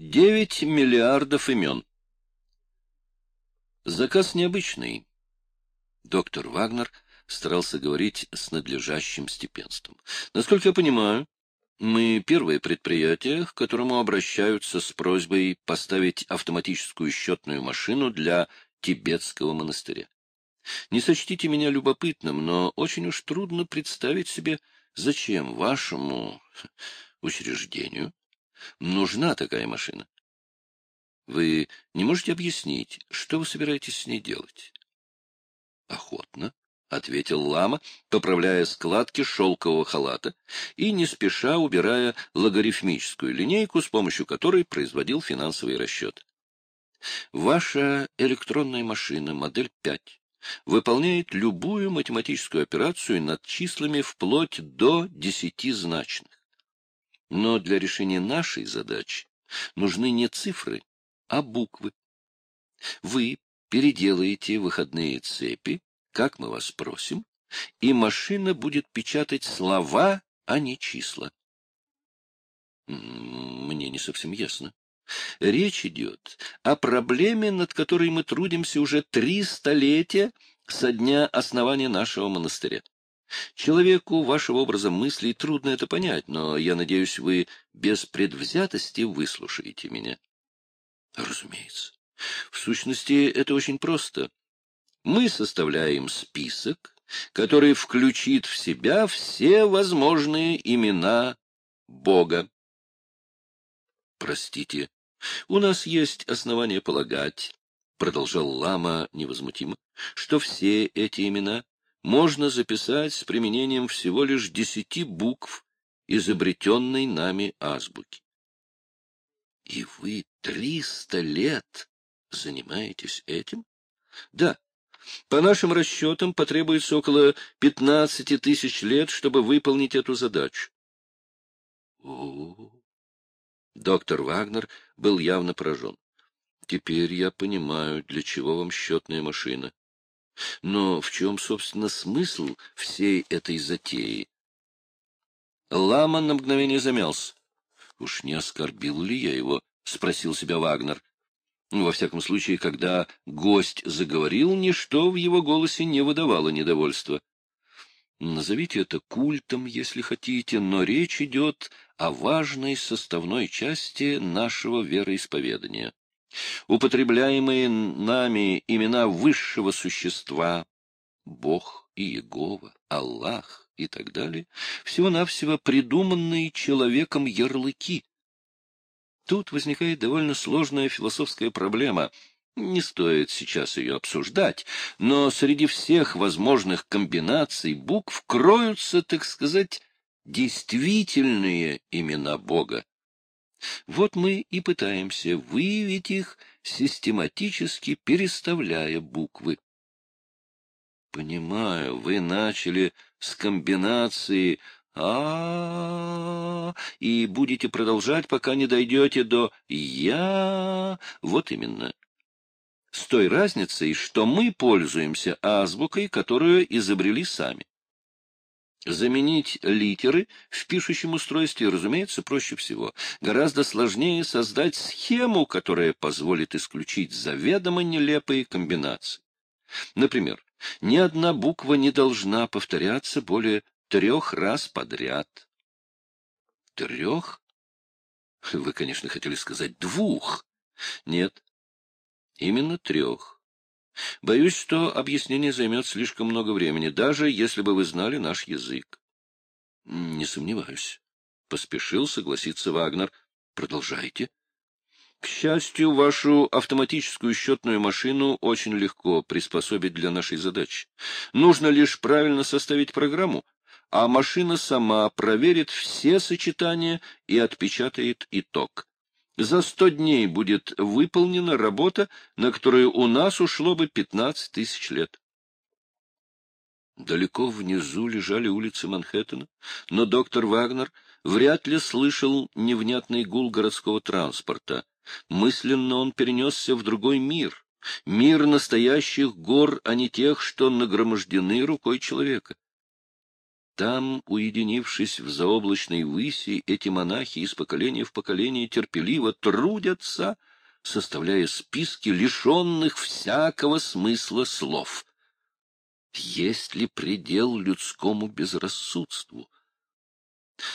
Девять миллиардов имен. Заказ необычный. Доктор Вагнер старался говорить с надлежащим степенством. Насколько я понимаю, мы первое предприятие, к которому обращаются с просьбой поставить автоматическую счетную машину для тибетского монастыря. Не сочтите меня любопытным, но очень уж трудно представить себе, зачем вашему учреждению нужна такая машина. Вы не можете объяснить, что вы собираетесь с ней делать? Охотно. — ответил лама, поправляя складки шелкового халата и не спеша убирая логарифмическую линейку, с помощью которой производил финансовые расчеты. Ваша электронная машина, модель 5, выполняет любую математическую операцию над числами вплоть до десятизначных. Но для решения нашей задачи нужны не цифры, а буквы. Вы переделаете выходные цепи как мы вас просим, и машина будет печатать слова, а не числа. Мне не совсем ясно. Речь идет о проблеме, над которой мы трудимся уже три столетия со дня основания нашего монастыря. Человеку вашего образа мыслей трудно это понять, но я надеюсь, вы без предвзятости выслушаете меня. Разумеется. В сущности, это очень просто мы составляем список, который включит в себя все возможные имена Бога. Простите, у нас есть основания полагать, — продолжал Лама невозмутимо, — что все эти имена можно записать с применением всего лишь десяти букв изобретенной нами азбуки. И вы триста лет занимаетесь этим? Да, по нашим расчетам, потребуется около 15 тысяч лет, чтобы выполнить эту задачу. О, Доктор Вагнер был явно поражен. Теперь я понимаю, для чего вам счетная машина. Но в чем, собственно, смысл всей этой затеи? Лама на мгновение замялся. Уж не оскорбил ли я его? — спросил себя Вагнер. Ну, во всяком случае, когда гость заговорил, ничто в его голосе не выдавало недовольства. Назовите это культом, если хотите, но речь идет о важной составной части нашего вероисповедания. Употребляемые нами имена высшего существа, Бог, Иегова, Аллах и так далее, всего-навсего придуманные человеком ярлыки, Тут возникает довольно сложная философская проблема. Не стоит сейчас ее обсуждать, но среди всех возможных комбинаций букв кроются, так сказать, действительные имена Бога. Вот мы и пытаемся выявить их, систематически переставляя буквы. Понимаю, вы начали с комбинации а, и будете продолжать, пока не дойдете до «я». Вот именно. С той разницей, что мы пользуемся азбукой, которую изобрели сами. Заменить литеры в пишущем устройстве, разумеется, проще всего. Гораздо сложнее создать схему, которая позволит исключить заведомо нелепые комбинации. Например, ни одна буква не должна повторяться более трех раз подряд. Трех? Вы, конечно, хотели сказать двух. Нет, именно трех. Боюсь, что объяснение займет слишком много времени, даже если бы вы знали наш язык. Не сомневаюсь. Поспешил согласиться Вагнер. Продолжайте. К счастью, вашу автоматическую счетную машину очень легко приспособить для нашей задачи. Нужно лишь правильно составить программу, а машина сама проверит все сочетания и отпечатает итог. За сто дней будет выполнена работа, на которую у нас ушло бы пятнадцать тысяч лет. Далеко внизу лежали улицы Манхэттена, но доктор Вагнер вряд ли слышал невнятный гул городского транспорта. Мысленно он перенесся в другой мир, мир настоящих гор, а не тех, что нагромождены рукой человека. Там, уединившись в заоблачной выси, эти монахи из поколения в поколение терпеливо трудятся, составляя списки лишенных всякого смысла слов. Есть ли предел людскому безрассудству?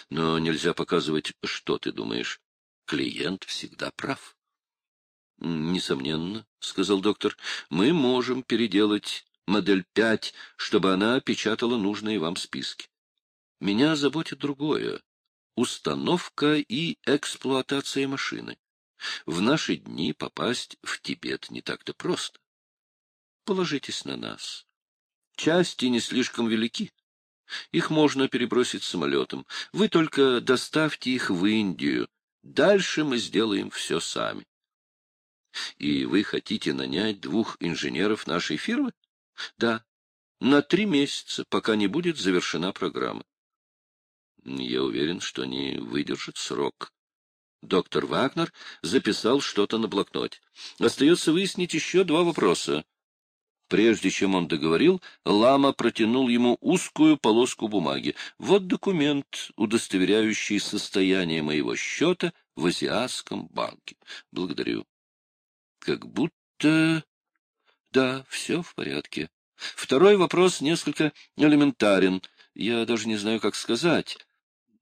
Но нельзя показывать, что ты думаешь. Клиент всегда прав. — Несомненно, — сказал доктор, — мы можем переделать модель 5, чтобы она печатала нужные вам списки. Меня заботит другое — установка и эксплуатация машины. В наши дни попасть в Тибет не так-то просто. Положитесь на нас. Части не слишком велики. Их можно перебросить самолетом. Вы только доставьте их в Индию. Дальше мы сделаем все сами. И вы хотите нанять двух инженеров нашей фирмы? Да, на три месяца, пока не будет завершена программа. Я уверен, что они выдержат срок. Доктор Вагнер записал что-то на блокноте. Остается выяснить еще два вопроса. Прежде чем он договорил, Лама протянул ему узкую полоску бумаги. Вот документ, удостоверяющий состояние моего счета в Азиатском банке. Благодарю. Как будто... Да, все в порядке. Второй вопрос несколько элементарен. Я даже не знаю, как сказать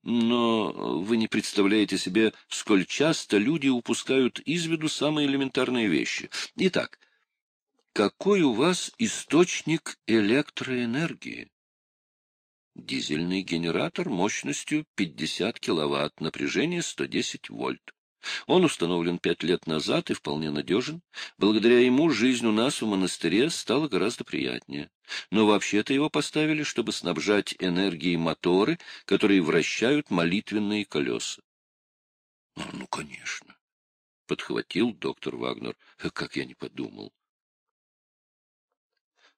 но вы не представляете себе, сколь часто люди упускают из виду самые элементарные вещи. Итак, какой у вас источник электроэнергии? Дизельный генератор мощностью 50 киловатт, напряжение 110 вольт. Он установлен пять лет назад и вполне надежен. Благодаря ему жизнь у нас в монастыре стала гораздо приятнее. Но вообще-то его поставили, чтобы снабжать энергией моторы, которые вращают молитвенные колеса. «А, — Ну, конечно, — подхватил доктор Вагнер, — как я не подумал.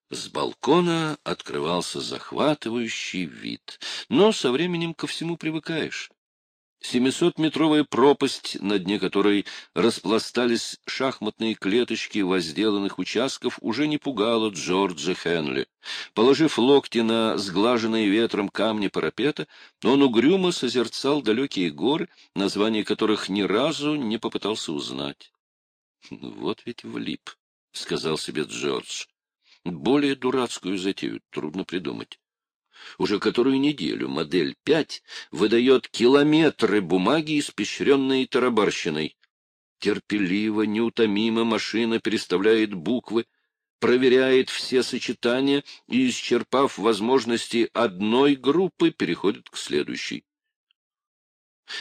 С балкона открывался захватывающий вид, но со временем ко всему привыкаешь. Семисотметровая пропасть, на дне которой распластались шахматные клеточки возделанных участков, уже не пугала Джорджа Хенли. Положив локти на сглаженные ветром камни парапета, он угрюмо созерцал далекие горы, названия которых ни разу не попытался узнать. — Вот ведь влип, — сказал себе Джордж. — Более дурацкую затею трудно придумать. Уже которую неделю модель 5 выдает километры бумаги, испещренные тарабарщиной. Терпеливо, неутомимо машина переставляет буквы, проверяет все сочетания и, исчерпав возможности одной группы, переходит к следующей.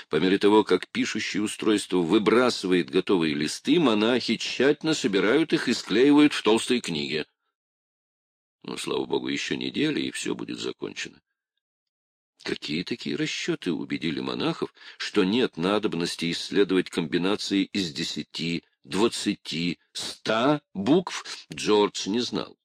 По мере того, как пишущее устройство выбрасывает готовые листы, монахи тщательно собирают их и склеивают в толстые книги. Но, слава богу, еще неделя, и все будет закончено. Какие такие расчеты убедили монахов, что нет надобности исследовать комбинации из десяти, двадцати, ста букв, Джордж не знал.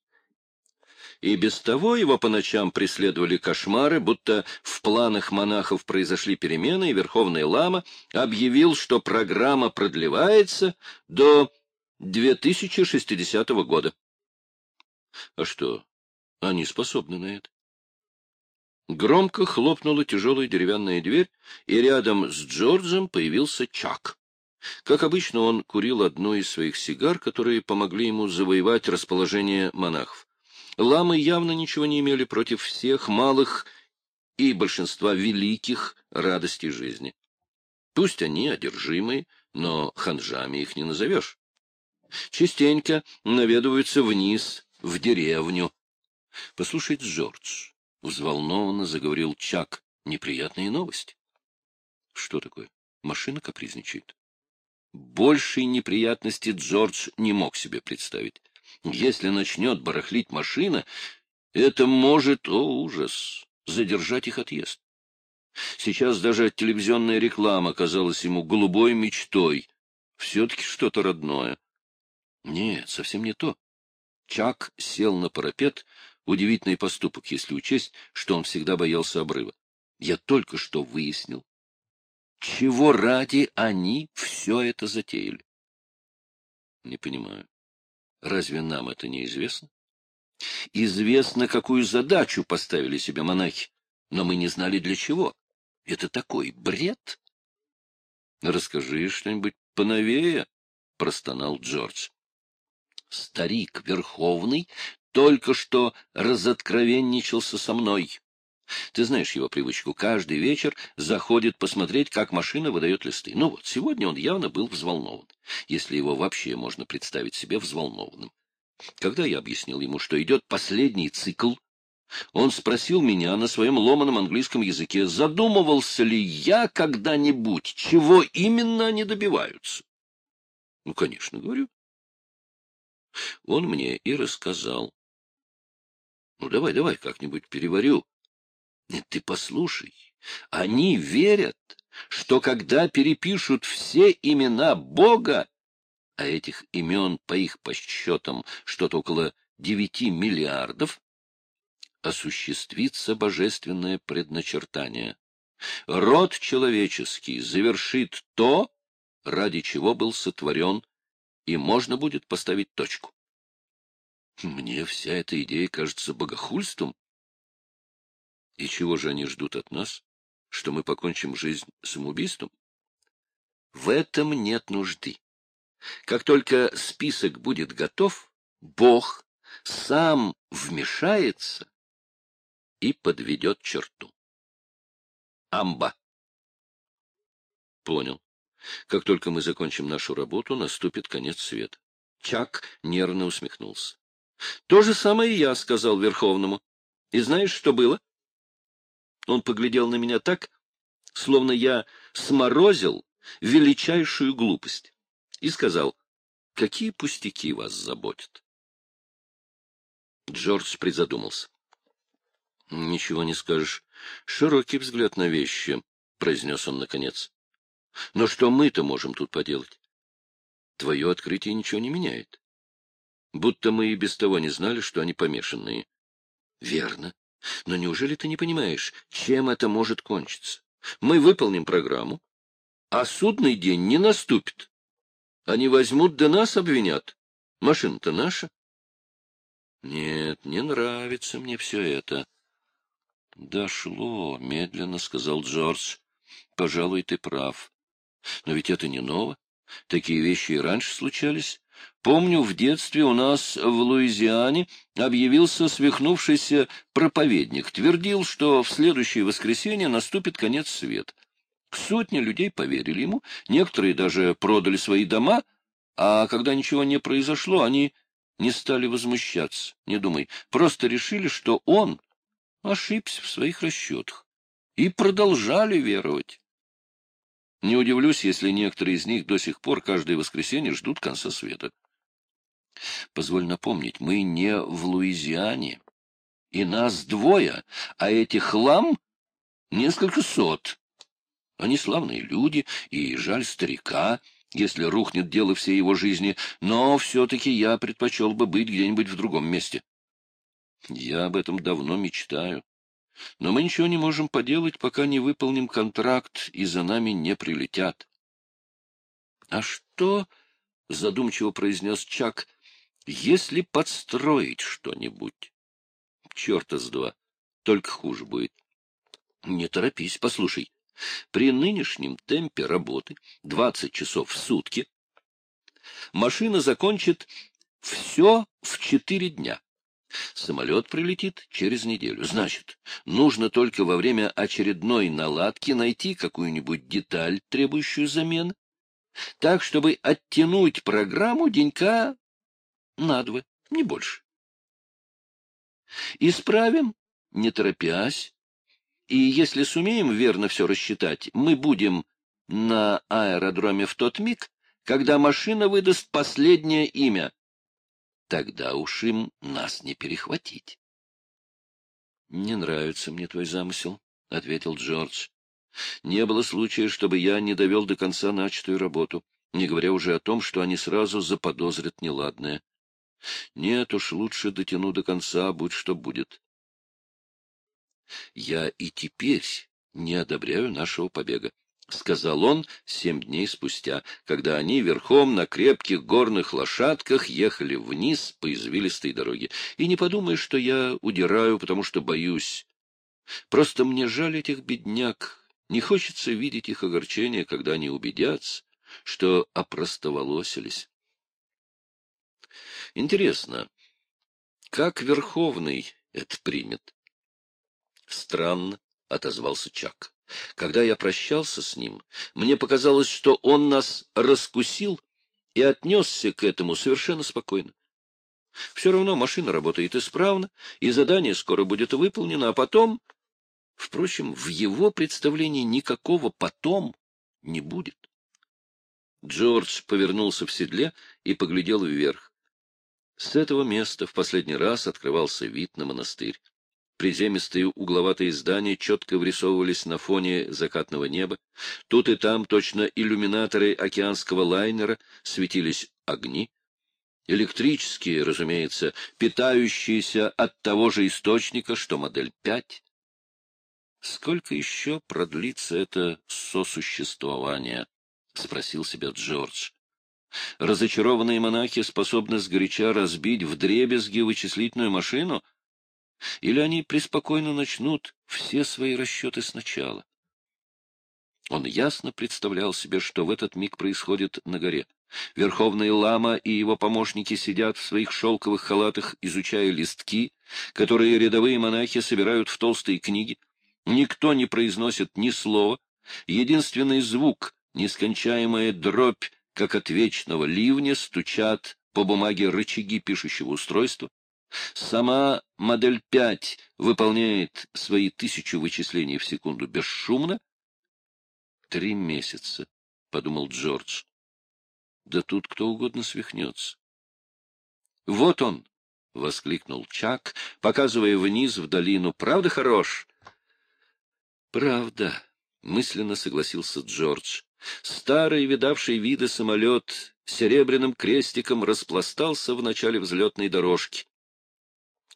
И без того его по ночам преследовали кошмары, будто в планах монахов произошли перемены, и Верховный Лама объявил, что программа продлевается до 2060 года. А что, они способны на это? Громко хлопнула тяжелая деревянная дверь, и рядом с Джорджем появился Чак. Как обычно, он курил одну из своих сигар, которые помогли ему завоевать расположение монахов. Ламы явно ничего не имели против всех малых и большинства великих радостей жизни. Пусть они одержимые, но ханжами их не назовешь. Частенько наведываются вниз, в деревню. — Послушай, Джордж, — взволнованно заговорил Чак, — неприятные новости. — Что такое? Машина капризничает. Большей неприятности Джордж не мог себе представить. Если начнет барахлить машина, это может, о ужас, задержать их отъезд. Сейчас даже телевизионная реклама казалась ему голубой мечтой. Все-таки что-то родное. Нет, совсем не то. Чак сел на парапет. Удивительный поступок, если учесть, что он всегда боялся обрыва. Я только что выяснил, чего ради они все это затеяли. Не понимаю. Разве нам это не известно? Известно, какую задачу поставили себе монахи. но мы не знали для чего. Это такой бред. — Расскажи что-нибудь поновее, — простонал Джордж. Старик Верховный только что разоткровенничался со мной. Ты знаешь его привычку. Каждый вечер заходит посмотреть, как машина выдает листы. Ну вот, сегодня он явно был взволнован, если его вообще можно представить себе взволнованным. Когда я объяснил ему, что идет последний цикл, он спросил меня на своем ломаном английском языке, задумывался ли я когда-нибудь, чего именно они добиваются. Ну, конечно, говорю. Он мне и рассказал. Ну, давай, давай, как-нибудь переварю. Нет, ты послушай. Они верят, что когда перепишут все имена Бога, а этих имен, по их подсчетам, что-то около девяти миллиардов, осуществится божественное предначертание. Род человеческий завершит то, ради чего был сотворен, и можно будет поставить точку. Мне вся эта идея кажется богохульством. И чего же они ждут от нас? Что мы покончим жизнь самоубийством? В этом нет нужды. Как только список будет готов, Бог сам вмешается и подведет черту. Амба. Понял. Как только мы закончим нашу работу, наступит конец света. Чак нервно усмехнулся. — То же самое и я сказал Верховному. И знаешь, что было? Он поглядел на меня так, словно я сморозил величайшую глупость, и сказал, какие пустяки вас заботят. Джордж призадумался. — Ничего не скажешь. Широкий взгляд на вещи, — произнес он наконец. — Но что мы-то можем тут поделать? Твое открытие ничего не меняет. Будто мы и без того не знали, что они помешанные. — Верно. Но неужели ты не понимаешь, чем это может кончиться? Мы выполним программу, а судный день не наступит. Они возьмут да нас обвинят. Машина-то наша. Нет, не нравится мне все это. Дошло, медленно сказал Джордж. Пожалуй, ты прав. Но ведь это не ново. Такие вещи и раньше случались. Помню, в детстве у нас в Луизиане объявился свихнувшийся проповедник, твердил, что в следующее воскресенье наступит конец света. Сотни людей поверили ему, некоторые даже продали свои дома, а когда ничего не произошло, они не стали возмущаться, не думай, просто решили, что он ошибся в своих расчетах, и продолжали веровать. Не удивлюсь, если некоторые из них до сих пор каждое воскресенье ждут конца света. Позволь напомнить, мы не в Луизиане, и нас двое, а этих хлам несколько сот. Они славные люди, и жаль старика, если рухнет дело всей его жизни, но все-таки я предпочел бы быть где-нибудь в другом месте. Я об этом давно мечтаю. Но мы ничего не можем поделать, пока не выполним контракт и за нами не прилетят. — А что, — задумчиво произнес Чак, — если подстроить что-нибудь? — Черта с два, только хуже будет. — Не торопись, послушай. При нынешнем темпе работы, 20 часов в сутки, машина закончит все в четыре дня. Самолет прилетит через неделю. Значит, нужно только во время очередной наладки найти какую-нибудь деталь, требующую замены, так, чтобы оттянуть программу денька на два, не больше. Исправим, не торопясь, и если сумеем верно все рассчитать, мы будем на аэродроме в тот миг, когда машина выдаст последнее имя Тогда уж им нас не перехватить. — Не нравится мне твой замысел, — ответил Джордж. — Не было случая, чтобы я не довел до конца начатую работу, не говоря уже о том, что они сразу заподозрят неладное. Нет уж, лучше дотяну до конца, будь что будет. Я и теперь не одобряю нашего побега. — сказал он семь дней спустя, когда они верхом на крепких горных лошадках ехали вниз по извилистой дороге. — И не подумай, что я удираю, потому что боюсь. Просто мне жаль этих бедняк. Не хочется видеть их огорчение, когда они убедятся, что опростоволосились. Интересно, как Верховный это примет? Странно, — отозвался Чак. Когда я прощался с ним, мне показалось, что он нас раскусил и отнесся к этому совершенно спокойно. Все равно машина работает исправно, и задание скоро будет выполнено, а потом... Впрочем, в его представлении никакого «потом» не будет. Джордж повернулся в седле и поглядел вверх. С этого места в последний раз открывался вид на монастырь. Приземистые угловатые здания четко врисовывались на фоне закатного неба. Тут и там, точно иллюминаторы океанского лайнера, светились огни. Электрические, разумеется, питающиеся от того же источника, что модель 5. Сколько еще продлится это сосуществование? — спросил себя Джордж. Разочарованные монахи способны сгоряча разбить вдребезги вычислительную машину — или они преспокойно начнут все свои расчеты сначала? Он ясно представлял себе, что в этот миг происходит на горе. Верховный лама и его помощники сидят в своих шелковых халатах, изучая листки, которые рядовые монахи собирают в толстые книги. Никто не произносит ни слова. Единственный звук, нескончаемая дробь, как от вечного ливня, стучат по бумаге рычаги пишущего устройства. Сама модель 5 выполняет свои тысячу вычислений в секунду бесшумно. Три месяца, — подумал Джордж. Да тут кто угодно свихнется. Вот он, — воскликнул Чак, показывая вниз в долину. Правда хорош? Правда, — мысленно согласился Джордж. Старый, видавший виды самолет серебряным крестиком распластался в начале взлетной дорожки.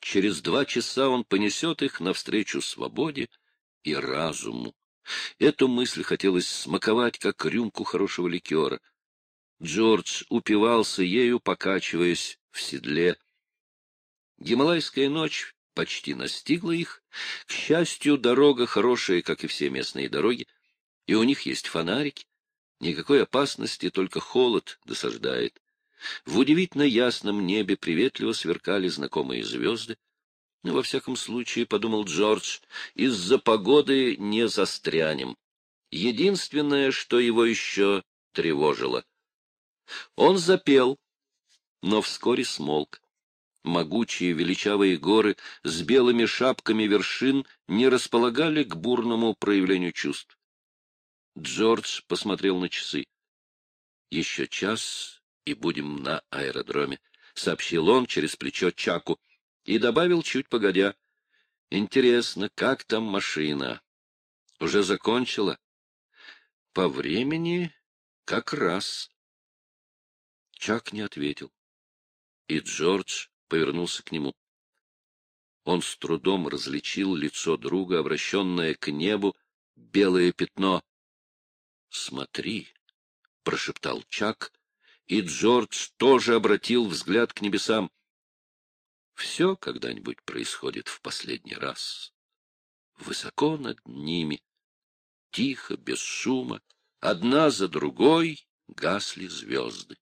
Через два часа он понесет их навстречу свободе и разуму. Эту мысль хотелось смаковать, как рюмку хорошего ликера. Джордж упивался ею, покачиваясь в седле. Гималайская ночь почти настигла их. К счастью, дорога хорошая, как и все местные дороги, и у них есть фонарики. Никакой опасности, только холод досаждает. В удивительно ясном небе приветливо сверкали знакомые звезды. Ну, во всяком случае, — подумал Джордж, — из-за погоды не застрянем. Единственное, что его еще тревожило. Он запел, но вскоре смолк. Могучие величавые горы с белыми шапками вершин не располагали к бурному проявлению чувств. Джордж посмотрел на часы. Еще час и будем на аэродроме, — сообщил он через плечо Чаку и добавил чуть погодя. — Интересно, как там машина? Уже закончила? — По времени как раз. Чак не ответил, и Джордж повернулся к нему. Он с трудом различил лицо друга, обращенное к небу, белое пятно. — Смотри, — прошептал Чак, и Джордж тоже обратил взгляд к небесам. Все когда-нибудь происходит в последний раз. Высоко над ними, тихо, без шума, одна за другой гасли звезды.